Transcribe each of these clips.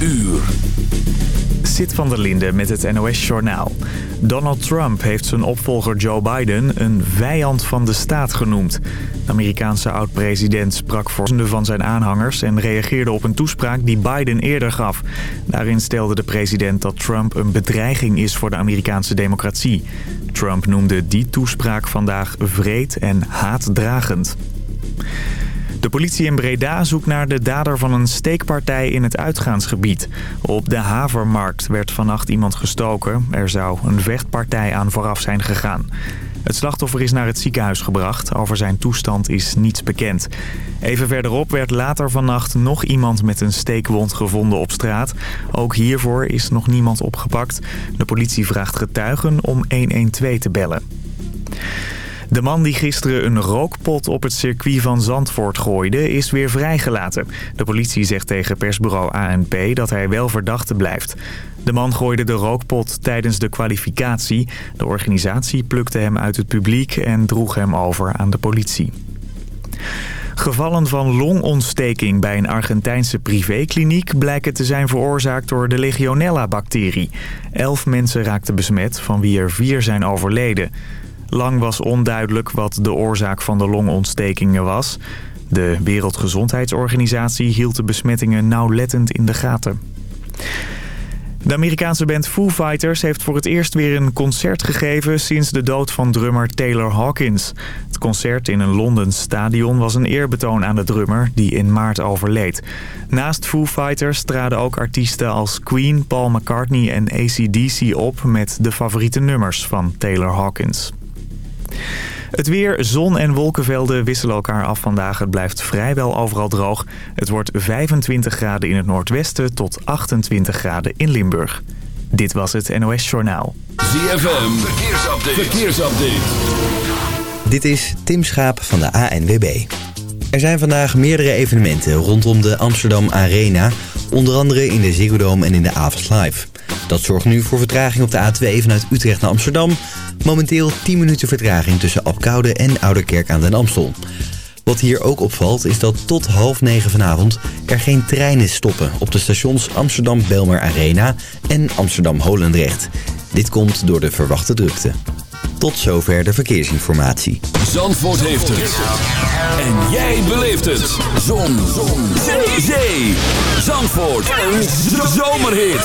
uur. Zit van der Linde met het NOS-journaal. Donald Trump heeft zijn opvolger Joe Biden een vijand van de staat genoemd. De Amerikaanse oud-president sprak voor van zijn aanhangers... en reageerde op een toespraak die Biden eerder gaf. Daarin stelde de president dat Trump een bedreiging is voor de Amerikaanse democratie. Trump noemde die toespraak vandaag vreed en haatdragend. De politie in Breda zoekt naar de dader van een steekpartij in het uitgaansgebied. Op de Havermarkt werd vannacht iemand gestoken. Er zou een vechtpartij aan vooraf zijn gegaan. Het slachtoffer is naar het ziekenhuis gebracht. Over zijn toestand is niets bekend. Even verderop werd later vannacht nog iemand met een steekwond gevonden op straat. Ook hiervoor is nog niemand opgepakt. De politie vraagt getuigen om 112 te bellen. De man die gisteren een rookpot op het circuit van Zandvoort gooide is weer vrijgelaten. De politie zegt tegen persbureau ANP dat hij wel verdachte blijft. De man gooide de rookpot tijdens de kwalificatie. De organisatie plukte hem uit het publiek en droeg hem over aan de politie. Gevallen van longontsteking bij een Argentijnse privékliniek blijken te zijn veroorzaakt door de Legionella-bacterie. Elf mensen raakten besmet, van wie er vier zijn overleden. Lang was onduidelijk wat de oorzaak van de longontstekingen was. De Wereldgezondheidsorganisatie hield de besmettingen nauwlettend in de gaten. De Amerikaanse band Foo Fighters heeft voor het eerst weer een concert gegeven sinds de dood van drummer Taylor Hawkins. Het concert in een Londens stadion was een eerbetoon aan de drummer die in maart overleed. Naast Foo Fighters traden ook artiesten als Queen, Paul McCartney en ACDC op met de favoriete nummers van Taylor Hawkins. Het weer, zon en wolkenvelden wisselen elkaar af vandaag. Het blijft vrijwel overal droog. Het wordt 25 graden in het noordwesten tot 28 graden in Limburg. Dit was het NOS Journaal. ZFM, verkeersupdate. verkeersupdate. Dit is Tim Schaap van de ANWB. Er zijn vandaag meerdere evenementen rondom de Amsterdam Arena. Onder andere in de Ziggo Dome en in de Avals Live. Dat zorgt nu voor vertraging op de A2 vanuit Utrecht naar Amsterdam. Momenteel 10 minuten vertraging tussen Apkoude en Ouderkerk aan den Amstel. Wat hier ook opvalt is dat tot half negen vanavond er geen treinen stoppen op de stations Amsterdam Belmer Arena en Amsterdam Holendrecht. Dit komt door de verwachte drukte. Tot zover de verkeersinformatie. Zandvoort heeft het. En jij beleeft het. Zon. Zon. Zee. Zandvoort. Een zomerhit.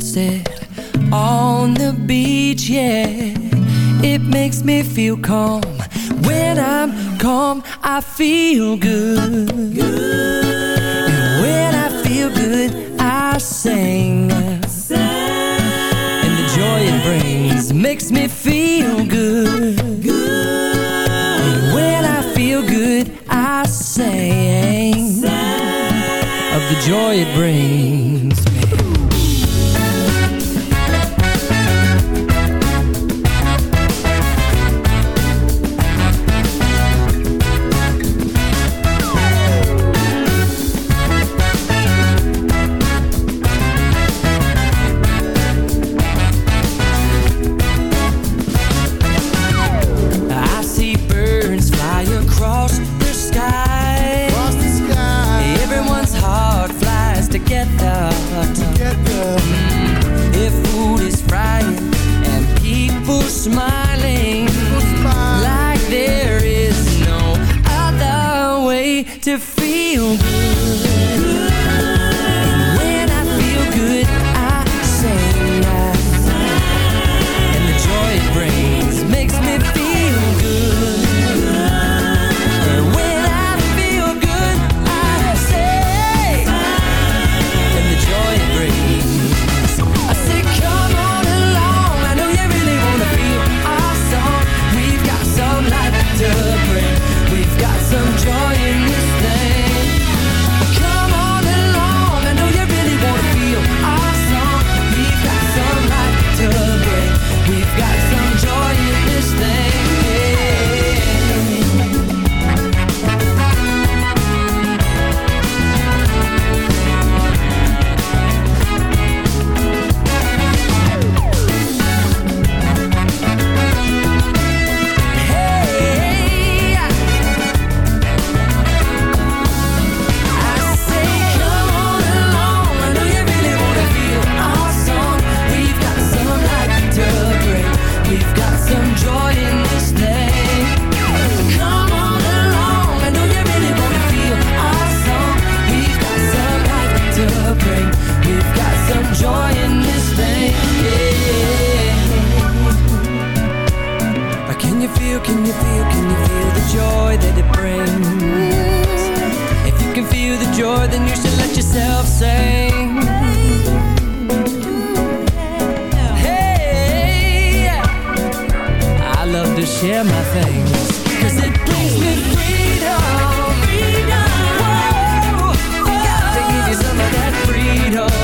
sunset then you should let yourself sing. Hey, I love to share my things, cause it brings me freedom. Whoa, whoa. Give you some of that freedom,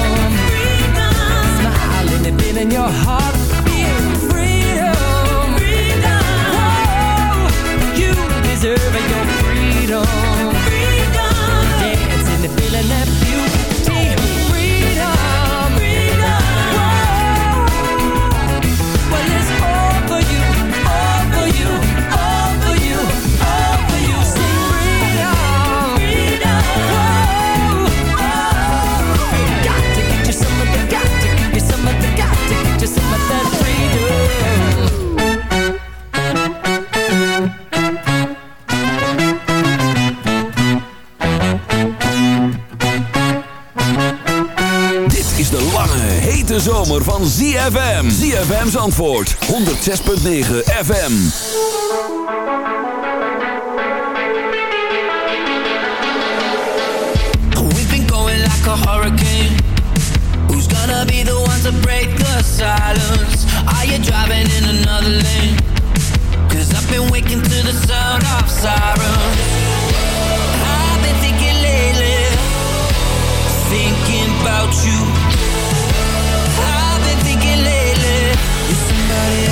Smile and feeling your heart ZFM. ZFM's antwoord. 106.9 FM. We've been going like a hurricane. Who's gonna be the one to break the silence? Are you driving in another lane? Cause I've been waking to the sound of sirens. I've been thinking lately. Thinking about you.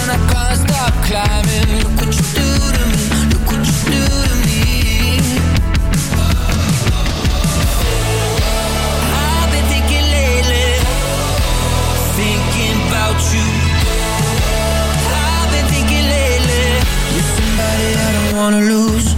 and I can't stop climbing. Look what you do to me, look what you do to me. I've been thinking lately, thinking about you. I've been thinking lately, you're somebody I don't wanna lose.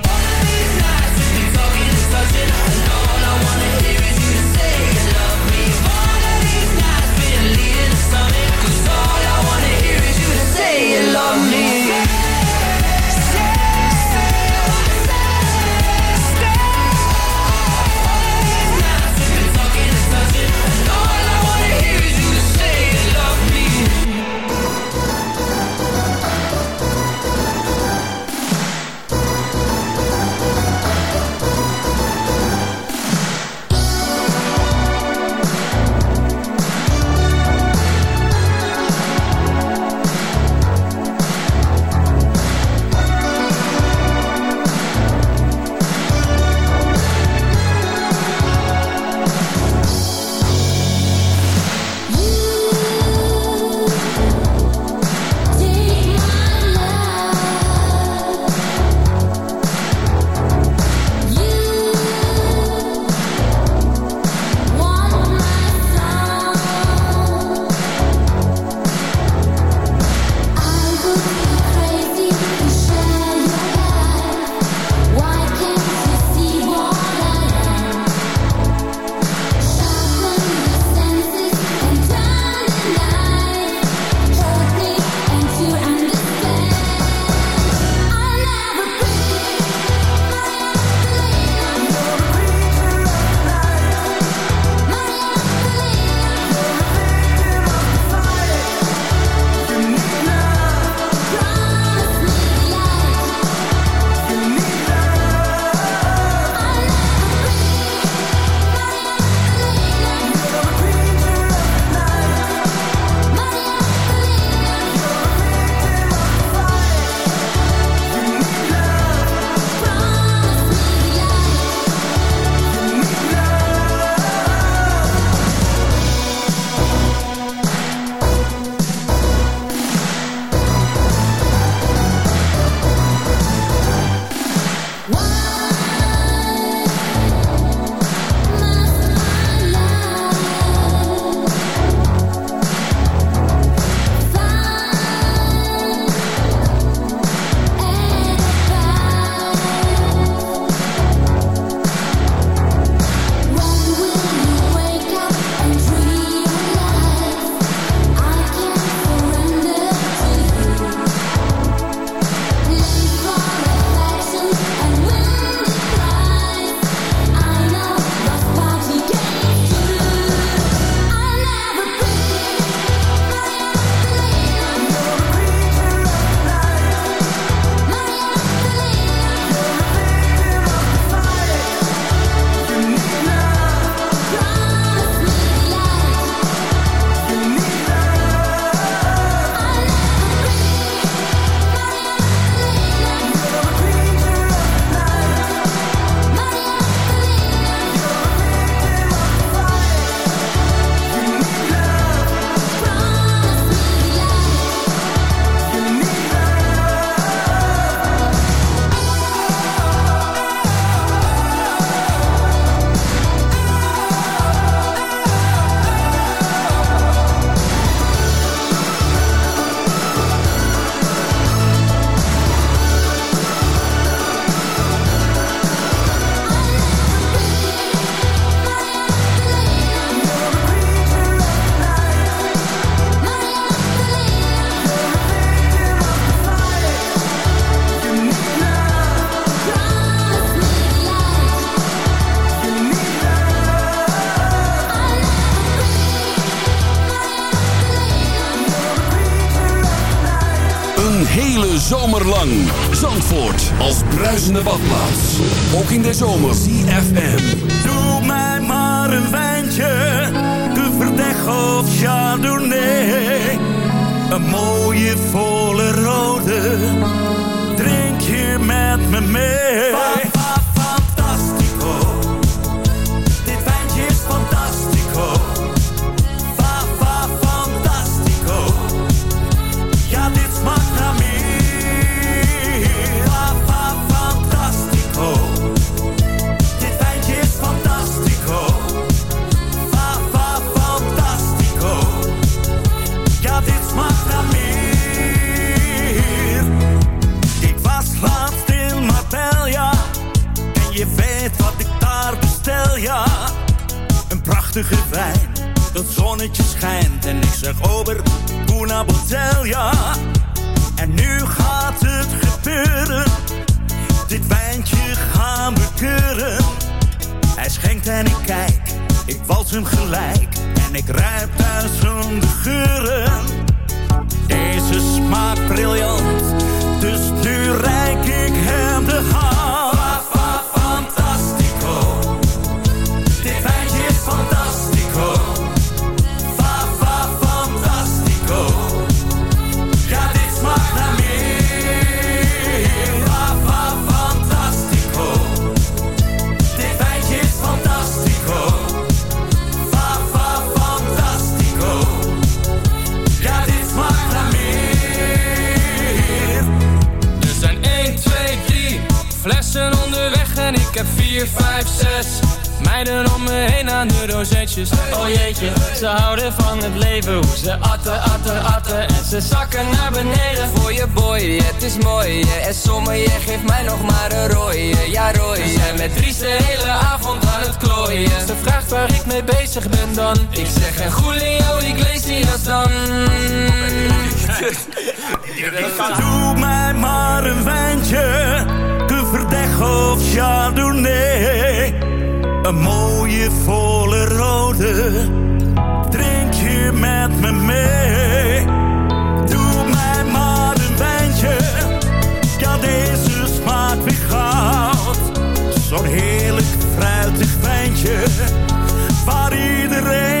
Lang. Zandvoort als bruisende badplaats. Ook in de zomer. CFM. Doe mij maar een wijntje, de verdeg of chardonnay. Een mooie volle rode, drink je met me mee. Ja. Een prachtige wijn, dat zonnetje schijnt. En ik zeg over, una botella. En nu gaat het gebeuren. Dit wijntje gaan we keuren. Hij schenkt en ik kijk, ik wals hem gelijk. En ik ruik duizenden geuren. Deze smaakt briljant, dus nu reik ik hem de hand. 4, 5, 6 meiden om me heen aan de rozetjes. Oh jeetje, ze houden van het leven, hoe ze atten, atten, atten en ze zakken naar beneden. Voor je boy, het is mooi en sommige je geeft mij nog maar een rooie, ja rooie. We zijn met Dries de hele avond aan het klooien. Ze vraagt waar ik mee bezig ben dan. Ik zeg een Julio Iglesias dan. Doe mij maar een wijntje, de verdeg of chardonnay. Een mooie volle rode, drink je met me mee. Doe mij maar een wijntje, ja deze smaakt weer goud. Zo'n heerlijk fruitig wijntje, waar iedereen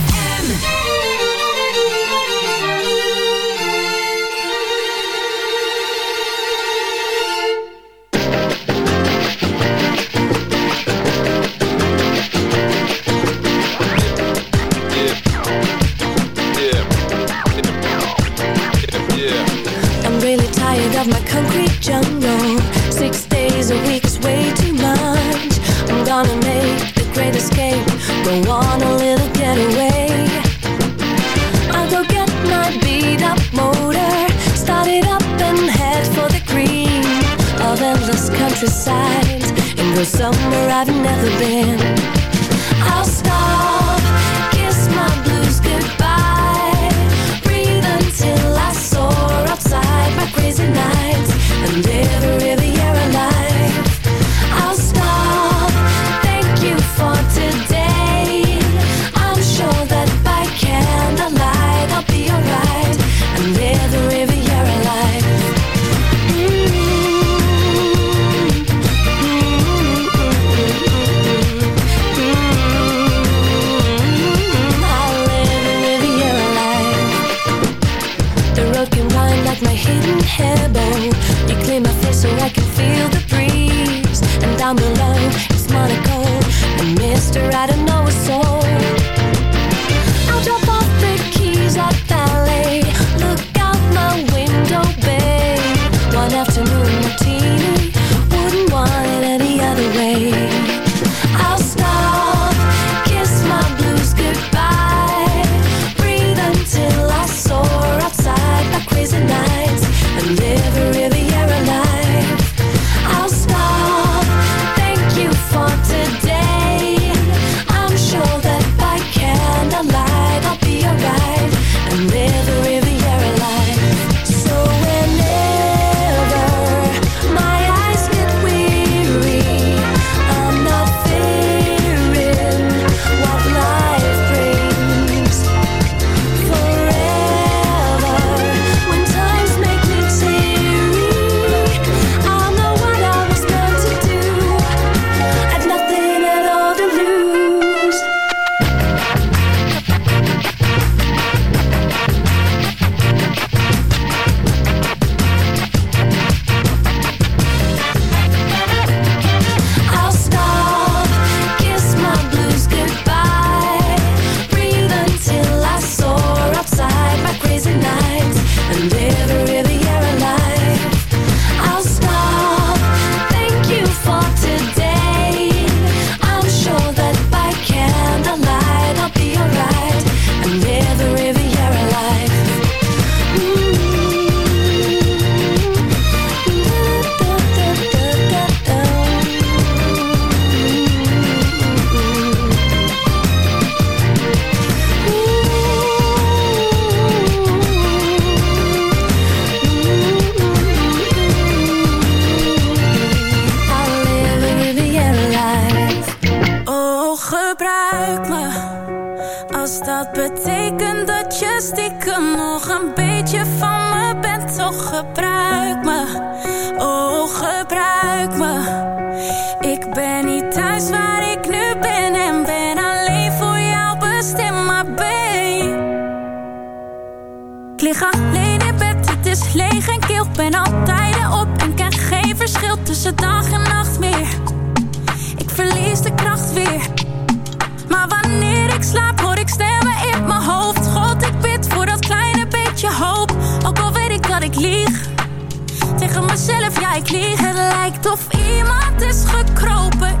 gebruik me, oh gebruik me. Ik ben niet thuis waar ik nu ben en ben alleen voor jou bestemd, maar. Ik lig alleen in bed, het is leeg en kil. Ben altijd op en ken geen verschil tussen dag en nacht meer. Ik verlies de kracht weer. Maar wanneer ik slaap hoor ik stemmen in mijn hoofd. God, ik bid voor dat kleine beetje hoop. Ook al weet ik dat ik lieg mezelf, ja ik lieg. Het of iemand is gekropen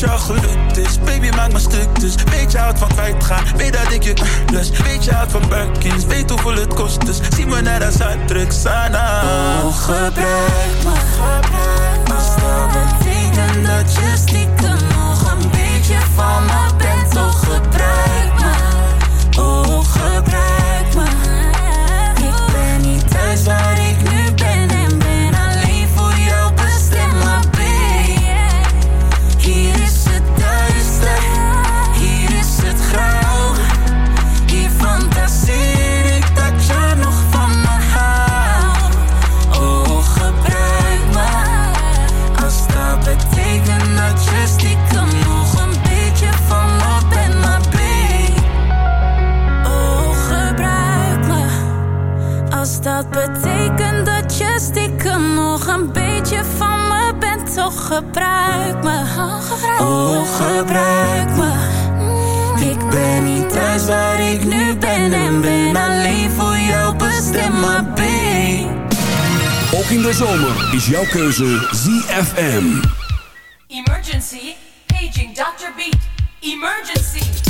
Het is jouw geluk, dus baby maak me stuk. Dus weet je houdt van kwijtgaan, weet dat ik je lust. Weet je houdt van Birkins, weet hoeveel het kost. Dus zie me net als uitdrugs aan. Oh, gebruik me, gebruik me. Als dat dat je stiekem nog een beetje van me bent, toch gebruik gebruik me. Oh, gebruik me. Ik ben niet thuis waar ik nu ben en ben alleen voor jou bestemd, maar babe. Ook in de zomer is jouw keuze ZFM. Emergency, paging Dr. Beat. Emergency.